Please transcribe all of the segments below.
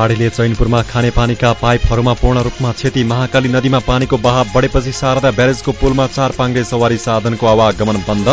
बाढीले चैनपुरमा खानेपानीका पाइपहरूमा पूर्ण रूपमा क्षति महाकाली नदीमा पानीको बहाव बढेपछि शारदा ब्यारेजको पुलमा चार पाङ्गे सवारी साधनको आवागमन बन्द।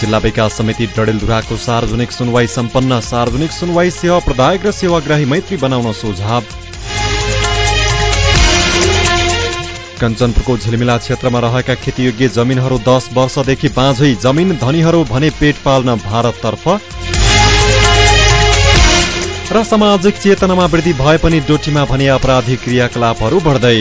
जिल्ला विकास समिति डडेलधुराको सार्वजनिक सुनवाई सम्पन्न। सार्वजनिक सुनवाई सेवा प्रदायक र सेवाग्राही मैत्री बनाउन सुझाव। कञ्चनपुरको झिलमिला क्षेत्रमा रहेका खेतीयोग्य जमिनहरू दस वर्षदेखि बाँझै। जमिन धनीहरू भने पेट पाल्न भारततर्फ। र सामाजिक चेतनामा वृद्धि भए पनि डोटीमा भने अपराधिक क्रियाकलापहरू बढ्दै।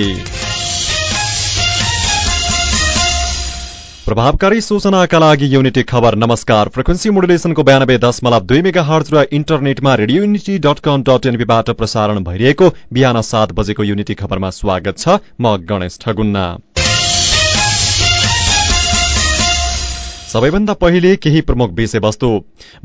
प्रभावकारी सूचनाका लागि युनिटी खबर नमस्कार। फ्रिक्वेन्सी मोडुलेसनको बयानब्बे दशमलव दुई मेगा हर्ज र इन्टरनेटमा Radio Unity dot com dot एनपीबाट प्रसारण भइरहेको बिहान सात बजेको युनिटी खबरमा स्वागत छ म गणेश ठगुन्ना। सबैभन्दा पहिले केही प्रमुख विषयवस्तु।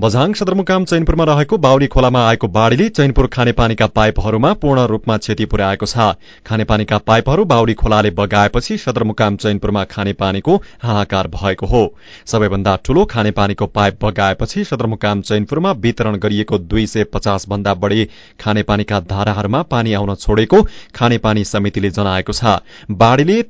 बझाङ सदरमुकाम चैनपुरमा रहेको बाउली खोलामा आएको बाढ़ीले चैनपुर खानेपानीका पाइपहरूमा पूर्ण रूपमा क्षति पुर्याएको छ। खानेपानीका पाइपहरू बाउली खोलाले बगाएपछि सदरमुकाम चैनपुरमा खानेपानीको हाहाकार भएको हो। सबैभन्दा ठूलो खानेपानीको पाइप बगाएपछि सदरमुकाम चैनपुरमा वितरण गरिएको दुई सय पचास भन्दा बढ़ी खानेपानीका धाराहरूमा पानी आउन छोडेको खानेपानी समितिले जनाएको छ। बाढ़ीले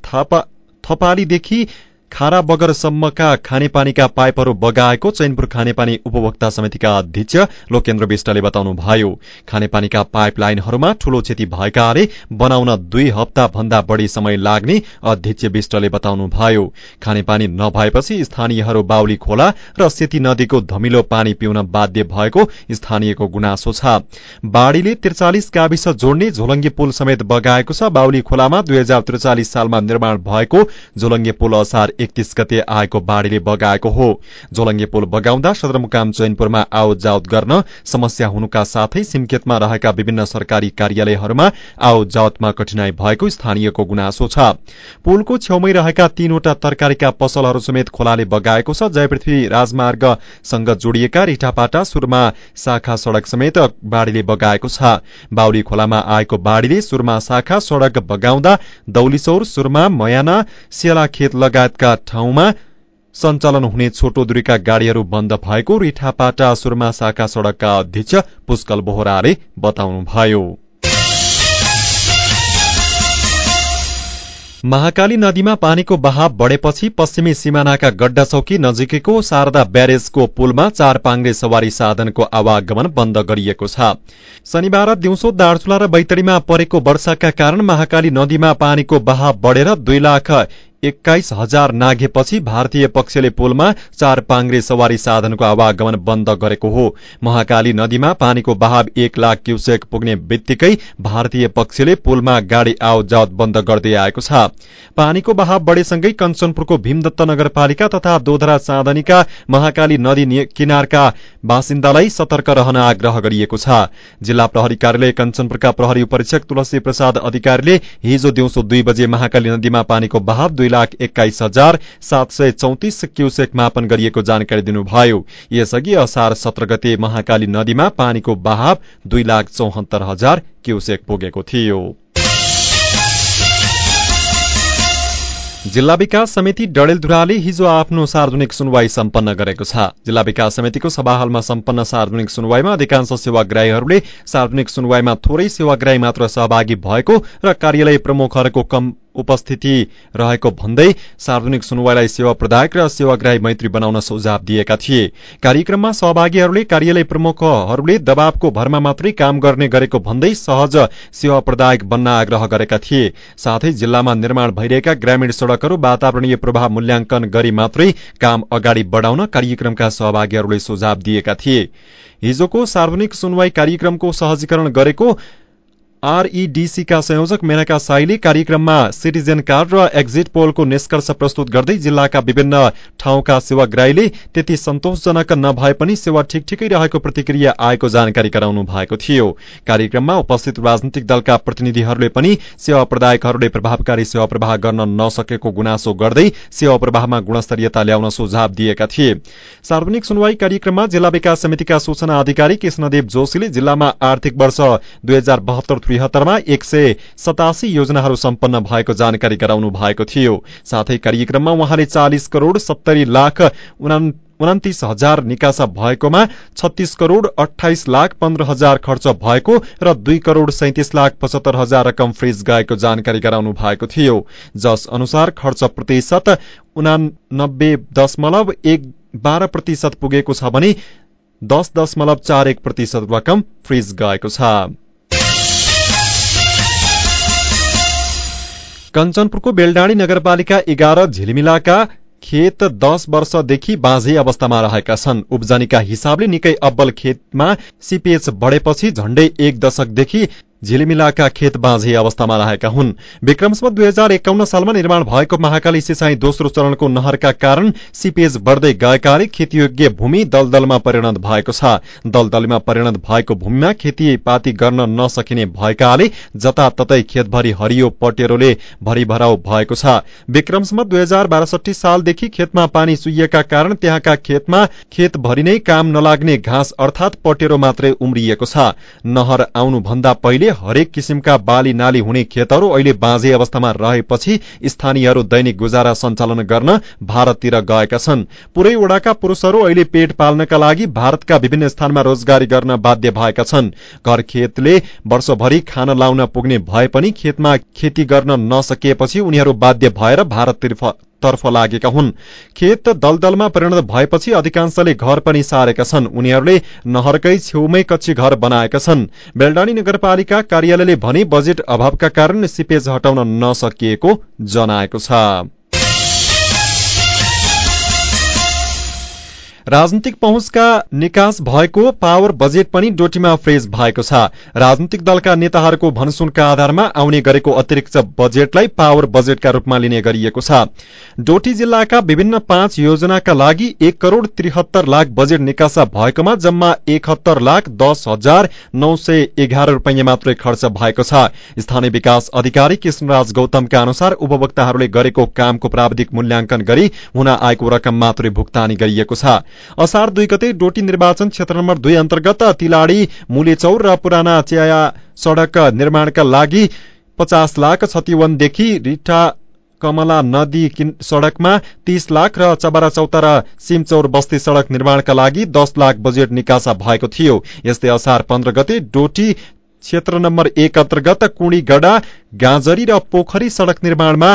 थपालीदेखि खारा बगरसम्मका खानेपानीका पाइपहरू बगाएको चैनपुर खानेपानी उपभोक्ता समितिका अध्यक्ष लोकेन्द्र विष्टले बताउनुभयो। खानेपानीका पाइप लाइनहरूमा ठूलो क्षति भएकाले बनाउन दुई हप्ता भन्दा बढ़ी समय लाग्ने अध्यक्ष विष्टले बताउनुभयो। खानेपानी नभएपछि स्थानीयहरू बाउली खोला र सेती नदीको धमिलो पानी पिउन बाध्य भएको स्थानीयको गुनासो छ। बाढ़ीले त्रिचालिस गाविस जोड्ने झोलङ्गे पुल समेत बगाएको छ। बाउली खोलामा दुई सालमा निर्माण भएको झोलङ्गे पुल असार एकतीस गते आएको बाढ़ीले बगाएको हो। झोलङ्गे पुल बगाउँदा सदरमुकाम चैनपुरमा आवत जावत गर्न समस्या हुनुका साथै सिमकेतमा रहेका विभिन्न सरकारी कार्यालयहरूमा आवत जावतमा कठिनाई भएको स्थानीयको गुनासो छ। पुलको छेउमै रहेका तीनवटा तरकारीका पसलहरू समेत खोलाले बगाएको छ। जयपृथ्वी राजमार्गसँग जोडिएका रिठापाटा सुरमा शाखा सड़क समेत बाढ़ीले बगाएको छ। बाउली खोलामा आएको बाढ़ीले सुरमा शाखा सड़क बगाउँदा दौलीसौर सुरमा मयाना खेत लगायतका ठाउँमा सञ्चालन हुने छोटो दूरीका गाड़ीहरू बन्द भएको रिठापाटा सुरमा शाखा सड़कका अध्यक्ष पुष्कल बोहराले बताउनुभयो। महाकाली नदीमा पानीको बहाव बढेपछि पश्चिमी सिमानाका गड्डा चौकी नजिकैको शारदा ब्यारेजको पुलमा चार पाङ्रे सवारी साधनको आवागमन बन्द गरिएको छ। शनिबार दिउँसो दार्चुला र बैतडीमा परेको वर्षाका कारण महाकाली नदीमा पानीको बहाव बढेर दुई लाख एक्काइस हजार नाघेपछि भारतीय पक्षले पुलमा चार पाङ्रे सवारी साधनको आवागमन बन्द गरेको हो। महाकाली नदीमा पानीको बहाव एक लाख क्युसेक पुग्ने बित्तिकै भारतीय पक्षले पुलमा गाड़ी आवत जावत बन्द गर्दै आएको छ। पानीको बहाव बढेसँगै कञ्चनपुरको भीमदत्त नगरपालिका तथा दोधरा चाँदनीका महाकाली नदी किनारका बासिन्दालाई सतर्क रहन आग्रह गरिएको छ। जिल्ला प्रहरी कार्यालय कञ्चनपुरका प्रहरी उपरीक्षक तुलसी प्रसाद अधिकारीले हिजो दिउँसो दुई बजे महाकाली नदीमा पानीको बहाव दुई लाख एक्काइस हजार सात सय चौतिस क्युसेक मापन गरिएको जानकारी दिनुभयो। यसअघि असार सत्र गते महाकाली नदीमा पानीको बहाव दुई लाख चौहत्तर हजार क्युसेक पुगेको थियो। जिल्ला विकास समिति डडेलधुराले हिजो आफ्नो सार्वजनिक सुनवाई सम्पन्न गरेको छ। जिल्ला विकास समितिको सभाहालमा सम्पन्न सार्वजनिक सुनवाईमा अधिकांश सेवाग्राहीहरूले सार्वजनिक सुनवाईमा थोरै सेवाग्राही मात्र सहभागी भएको र कार्यालय प्रमुखहरूको कम उपस्थिति रहेको भन्दै सार्वजनिक सुनवाईलाई सेवा प्रदायक र सेवाग्राही मैत्री बनाउन सुझाव दिएका थिए। कार्यक्रममा सहभागीहरूले कार्यालय प्रमुखहरूले दबावको भरमा मात्रै काम गर्ने गरेको भन्दै सहज सेवा प्रदायक बन्न आग्रह गरेका थिए। साथै जिल्लामा निर्माण भइरहेका ग्रामीण सड़कहरू वातावरणीय प्रभाव मूल्याङ्कन गरी मात्रै काम अगाडि बढ़ाउन कार्यक्रमका सहभागीहरूले सुझाव दिएका थिए। हिजोको सार्वजनिक सुनवाई कार्यक्रमको सहजीकरण गरेको आरईडीसीका संयोजक मेनका साईले कार्यक्रममा सिटिजन कार्ड र एक्जिट पोलको निष्कर्ष प्रस्तुत गर्दै जिल्लाका विभिन्न ठाउँका सेवाग्राहीले त्यति सन्तोषजनक नभए पनि सेवा ठिक ठिकै रहेको प्रतिक्रिया आएको जानकारी गराउनु भएको थियो। कार्यक्रममा उपस्थित राजनीतिक दलका प्रतिनिधिहरूले पनि सेवा प्रदायकहरूले प्रभावकारी सेवा प्रवाह गर्न नसकेको गुनासो गर्दै सेवा प्रवाहमा गुणस्तरीयता ल्याउन सुझाव दिएका थिए। सार्वजनिक सुनवाई कार्यक्रममा जिल्ला विकास समितिका सूचना अधिकारी कृष्णदेव जोशीले जिल्लामा आर्थिक वर्ष दुई त्रिहत्तरमा एक सय सतासी योजनाहरू सम्पन्न भएको जानकारी गराउनु भएको थियो। साथै कार्यक्रममा उहाँले चालिस करोड़ सत्तरी लाख उनातिस हजार निकासा भएकोमा छत्तीस करोड़ अठाइस लाख पन्ध्र हजार खर्च भएको र दुई करोड़ सैतिस लाख पचहत्तर हजार रकम फ्रिज गएको जानकारी गराउनु भएको थियो। जस अनुसार खर्च प्रतिशत उनानब्बे दशमलव एक बाह्र प्रतिशत पुगेको छ भने दस दशमलव चार एक प्रतिशत रकम फ्रिज गएको छ। कञ्चनपुरको बेलडाँडी नगरपालिका एघार झिलिमिलाका खेत दश वर्षदेखि बाँझै अवस्थामा रहेका छन्। उब्जनीका हिसाबले निकै अब्बल खेतमा सिपिएच बढेपछि झण्डै एक दशकदेखि झिलिमिलाका खेत बाँझे अवस्थामा रहेका हुन्। विक्रमसम्म दुई हजार एकाउन्न सालमा निर्माण भएको महाकाली सिंचाई दोस्रो चरणको नहरका कारण सिपेज बढ्दै गएकाले खेतीयोग्य भूमि दलदलमा परिणत भएको छ। दलदलमा परिणत भएको भूमिमा खेतीपाती गर्न नसकिने भएकाले जताततै खेतभरि हरियो पटेरोले भरिभराउ भएको छ। विक्रमसम्म दुई हजार बासठी सालदेखि खेतमा पानी सुइएका कारण त्यहाँका खेतमा खेतभरि नै काम नलाग्ने घाँस अर्थात पटेरो मात्रै उम्रिएको छ। नहर आउनुभन्दा पहिले हरेक किसिमका बाली नाली हुने खेतहरू अहिले बाँझे अवस्थामा रहेपछि स्थानीयहरू दैनिक गुजारा सञ्चालन गर्न भारततिर गएका छन्। पूरै ओडाका पुरूषहरू अहिले पेट पाल्नका लागि भारतका विभिन्न स्थानमा रोजगारी गर्न बाध्य भएका छन्। घर खेतले वर्षभरि खान लाउन पुग्ने भए पनि खेतमा खेती गर्न नसकिएपछि उनीहरू बाध्य भएर भारततिर तर्फ लागेका हुन्। खेत दलदलमा परिणत भएपछि अधिकांशले घर पनि सारेका छन्। उनीहरूले नहरकै छेउमै कच्ची घर बनाएका छन्। बेलडानी नगरपालिका कार्यालयले भने बजेट अभावका कारण सिपेज हटाउन नसकिएको जनाएको छ। राजनीतिक पहुँचका निकास भएको पावर बजेट पनि डोटीमा फ्रेज भएको छ। राजनीतिक दलका नेताहरूको भनसुनका आधारमा आउने गरेको अतिरिक्त बजेटलाई पावर बजेटका रूपमा लिने गरिएको छ। डोटी जिल्लाका विभिन्न पाँच योजनाका लागि एक करोड़ त्रिहत्तर लाख बजेट निकासा भएकोमा जम्मा एकहत्तर लाख दस हजार नौ सय एघार रूपियाँ मात्रै खर्च भएको छ। स्थानीय विकास अधिकारी कृष्णराज गौतमका अनुसार उपभोक्ताहरूले गरेको कामको प्राविधिक मूल्याङ्कन गरी हुन आएको रकम मात्रै भुक्तानी गरिएको छ। असार दुई गते डोटी निर्वाचन क्षेत्र नम्बर दुई अन्तर्गत तिलाड़ी मुलेचौर र पुराना चिया सड़क निर्माणका लागि पचास लाख छतिवनदेखि रिठा कमला नदी सड़कमा तीस लाख र चबरा चौतारा सिमचौर बस्ती सड़क निर्माणका लागि दस लाख बजेट निकासा भएको थियो। यस्तै असार पन्ध्र गते डोटी क्षेत्र नम्बर एक अन्तर्गत कुणीगडा गाँजरी र पोखरी सड़क निर्माणमा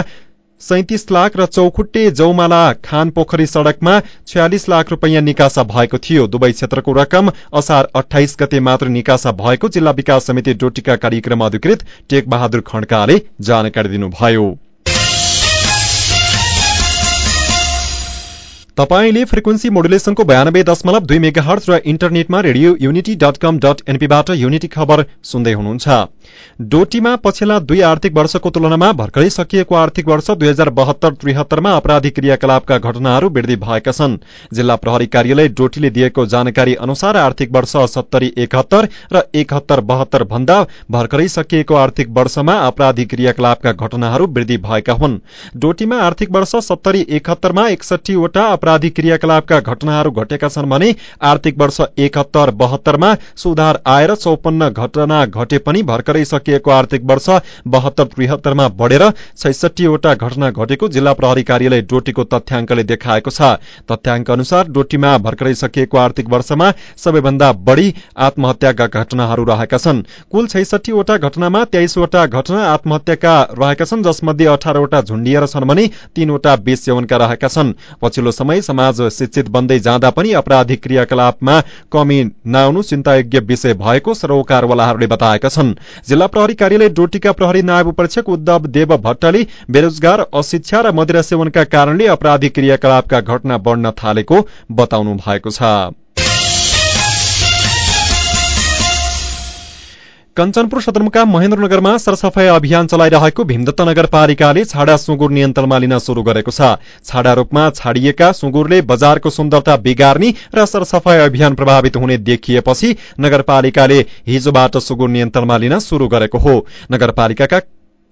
सैतिस लाख र चौखुट्टे जौमाला खान पोखरी सड़कमा छयालिस लाख रूपियाँ निकासा भएको थियो। दुवै क्षेत्रको रकम असार अठाइस गते मात्र निकासा भएको जिल्ला विकास समिति डोटीका कार्यक्रम अधिकृत टेक बहादुर खड्काले जानकारी दिनुभयो। तपाईँले फ्रिक्वेन्सी मोडुलेसनको बयानब्बे दशमलव दुई मेगा हर्च र इन्टरनेटमा radio unity dot com dot एनपीबाट unity खबर सुन्दै हुनुहुन्छ। डोटीमा पछिल्ला दुई आर्थिक वर्षको तुलनामा भर्खरै सकिएको आर्थिक वर्ष दुई हजार बहत्तर त्रिहत्तरमा अपराधिक क्रियाकलापका घटनाहरू वृद्धि भएका छन्। जिल्ला प्रहरी कार्यालय डोटीले दिएको जानकारी अनुसार आर्थिक वर्ष सत्तरी एकहत्तर र एकहत्तर बहत्तर भन्दा भर्खरै सकिएको आर्थिक वर्षमा आपराधिक क्रियाकलापका घटनाहरू वृद्धि भएका हुन्। डोटीमा आर्थिक वर्ष सत्तरी एकहत्तरमा एकसठीवटा आपराधिक क्रियाकलापका घटनाहरू घटेका छन् भने आर्थिक वर्ष एकहत्तर बहत्तरमा सुधार आएर चौपन्न घटना घटे पनि भर्खरै सकिएको आर्थिक वर्ष बहत्तर त्रिहत्तरमा बढ़ेर छैसठीवटा घटना घटेको जिल्ला प्रहरी कार्यालय डोटीको तथ्याङ्कले देखाएको छ। तथ्याङ्क अनुसार डोटीमा भर्खरै सकिएको आर्थिक वर्षमा सबैभन्दा बढ़ी आत्महत्याका घटनाहरू रहेका छन्। कुल छैसठीवटा घटनामा तेइसवटा घटना आत्महत्याका रहेका छन् जसमध्ये अठारवटा झुण्डिएर छन् भने तीनवटा विष सेवनका रहेका छन्। पछिल्लो समय समाज शिक्षित बन्दै जाँदा पनि अपराधिक क्रियाकलापमा कमी नआउनु चिन्तायोग्य विषय भएको सरोकारवालाहरूले बताएका छन्। जिल्ला प्रहरी कार्यालय डोटीका प्रहरी नायब उपरीक्षक उद्धव देव भट्टले बेरोजगार अशिक्षा र मदिरा सेवनका कारणले अपराधिक क्रियाकलापका घटना बढ़न थालेको बताउनु भएको छ। कञ्चनपुर सदरमुकाम महेन्द्रनगरमा सरसफाई अभियान चलाइरहेको भीमदत्त नगरपालिकाले छाडा सुँगुर नियन्त्रणमा लिन शुरू गरेको छ। छाडा रूपमा छाडिएका सुँगुरले बजारको सुन्दरता बिगार्ने र सरसफाई अभियान प्रभावित हुने देखिएपछि नगरपालिकाले हिजोबाट सुँगुर नियन्त्रणमा लिन शुरू गरेको हो। नगरपालिकाका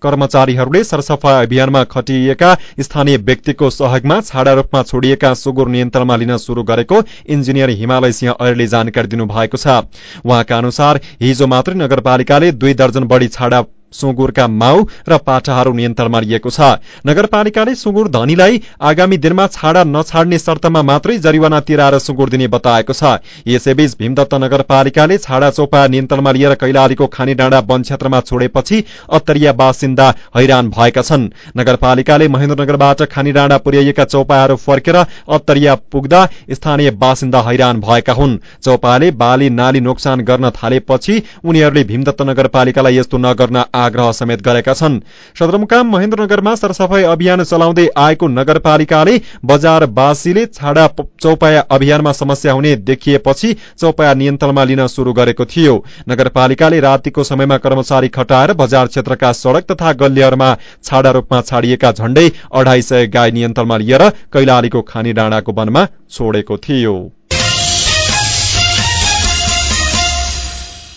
कर्मचारीहरूले सरसफाई अभियानमा खटिएका स्थानीय व्यक्तिको सहयोगमा छाडा रूपमा छोडिएका सुँगुर नियन्त्रणमा लिन शुरू गरेको इन्जिनियर हिमालय सिंह ऐरले जानकारी दिनुभएको छ। उहाँका अनुसार हिजो मात्रै नगरपालिकाले दुई दर्जन बढ़ी छाडा सुँगुरका माउ र पाठाहरू नियन्त्रणमा लिएको छ। नगरपालिकाले सुँगुर धनीलाई आगामी दिनमा छाडा नछाड्ने शर्तमा मात्रै जरिवाना तिराएर सुँगुर दिने बताएको छ। यसैबीच भीमदत्त नगरपालिकाले छाडा चौपा नियन्त्रणमा लिएर कैलालीको खानी डाँडा वन क्षेत्रमा छोडेपछि अत्तरिया बासिन्दा हैरान भएका छन्। नगरपालिकाले महेन्द्रनगरबाट खानी डाँडा पुर्याइएका चौपाहरू फर्केर अत्तरिया पुग्दा स्थानीय बासिन्दा हैरान भएका हुन्। चौपाले बाली नाली नोक्सान गर्न थालेपछि उनीहरूले भीमदत्त नगरपालिकालाई यस्तो नगर्न आग्रह समेत गरेका छन्। सदरमुकाम महेन्द्रनगरमा सरसफाई अभियान चलाउँदै आएको नगरपालिकाले बजारवासीले छाडा चौपाया अभियानमा समस्या हुने देखिएपछि चौपाया नियन्त्रणमा लिन शुरू गरेको थियो। नगरपालिकाले रातिको समयमा कर्मचारी खटाएर बजार क्षेत्रका सड़क तथा गल्लीहरूमा छाडा रूपमा छाडिएका झण्डै अढाई सय गाई नियन्त्रणमा लिएर कैलालीको खानी डाँडाको वनमा छोडेको थियो।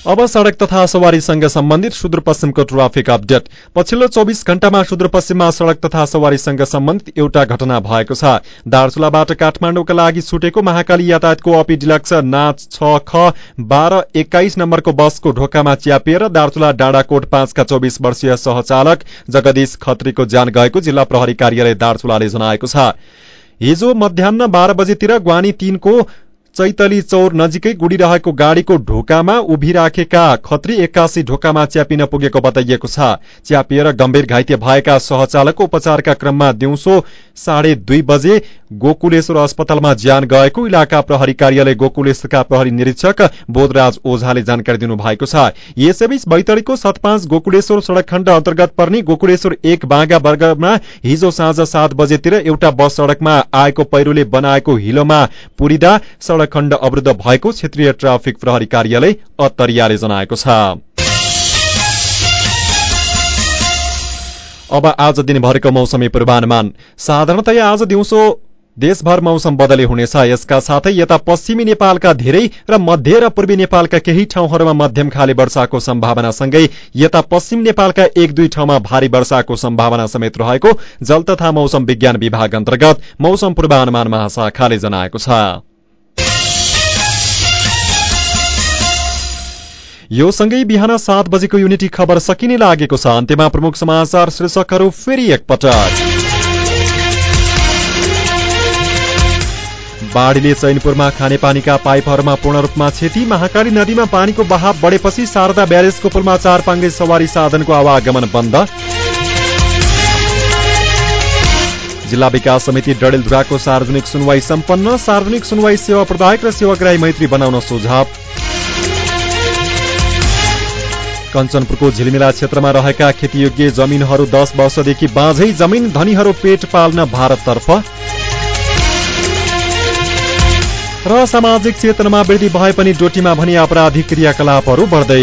अब सड़क तथा सवारीसँग सम्बन्धित सुदूरपश्चिमको ट्राफिक अपडेट। पछिल्लो चौबिस घण्टामा सुदूरपश्चिममा सड़क तथा सवारीसँग सम्बन्धित एउटा घटना भएको छ। दार्चुलाबाट काठमाडौँका लागि छुटेको महाकाली यातायातको अपी डिलक्स नाच छ ख बाह्र एक्काइस नम्बरको बसको ढोकामा च्यापिएर दार्चुला डाँडाकोट पाँचका चौबिस वर्षीय सहचालक जगदीश खत्रीको ज्यान गएको जिल्ला प्रहरी कार्यालय दार्चुलाले जनाएको छ। हिजो मध्याह बाह्र बजेतिर ग्वानी तीनको चैतली चौर नजिकै गुडिरहेको गाड़ीको ढोकामा उभिराखेका खत्री एक्कासी ढोकामा च्यापिन पुगेको बताइएको छ। च्यापिएर गम्भीर घाइते भएका सहचालकको उपचारका क्रममा दिउँसो साढे दुई बजे गोकुलेश्वर अस्पतालमा ज्यान गएको इलाका प्रहरी कार्यालय गोकुलेश्वरका प्रहरी निरीक्षक बोधराज ओझाले जानकारी दिनुभएको छ। यसैबीच बैतडीको सतपाँच गोकुलेश्वर सड़क खण्ड अन्तर्गत पर्ने गोकुलेश्वर एक बाँगा वर्गमा हिजो साँझ सात बजेतिर एउटा बस सड़कमा आएको पहिरोले बनाएको हिलोमा पुरिँदा खण्ड अवरुद्ध भएको क्षेत्रीय ट्राफिक प्रहरी कार्यालय अत्तरियाले जनाएको छ। अब आज दिनभरको मौसमी पूर्वानुमान। साधारणतया आज दिउँसो देशभर मौसम बदली हुनेछ। यसका साथै यता पश्चिमी नेपालका धेरै र मध्य र पूर्वी नेपालका केही ठाउँहरूमा मध्यम खाले वर्षाको सम्भावनासँगै यता पश्चिम नेपालका एक दुई ठाउँमा भारी वर्षाको सम्भावना समेत रहेको जल तथा मौसम विज्ञान विभाग अन्तर्गत मौसम पूर्वानुमान महाशाखाले जनाएको छ। यो सँगै बिहान सात बजेको युनिटी खबर सकिने लागेको छ। अन्त्यमा प्रमुख समाचार शीर्षकहरू फेरि एकपटक। बाढीले चैनपुरमा खानेपानीका पाइपहरूमा पूर्ण रूपमा क्षति। महाकाली नदीमा पानीको बहाव बढेपछि शारदा ब्यारेजको पुलमा चार पाङ्गे सवारी साधनको आवागमन बन्द। जिल्ला विकास समिति डडेलधुराको सार्वजनिक सुनवाई सम्पन्न। सार्वजनिक सुनवाई सेवा प्रदायक र सेवाग्राही मैत्री बनाउन सुझाव। कञ्चनपुरको झिलमिला क्षेत्रमा रहेका खेतीयोग्य जमिनहरू दस वर्षदेखि बाँझै जमिन धनीहरू पेट पाल्न भारततर्फ। र सामाजिक चेतनामा वृद्धि भए पनि डोटीमा भने आपराधिक क्रियाकलापहरू बढ्दै।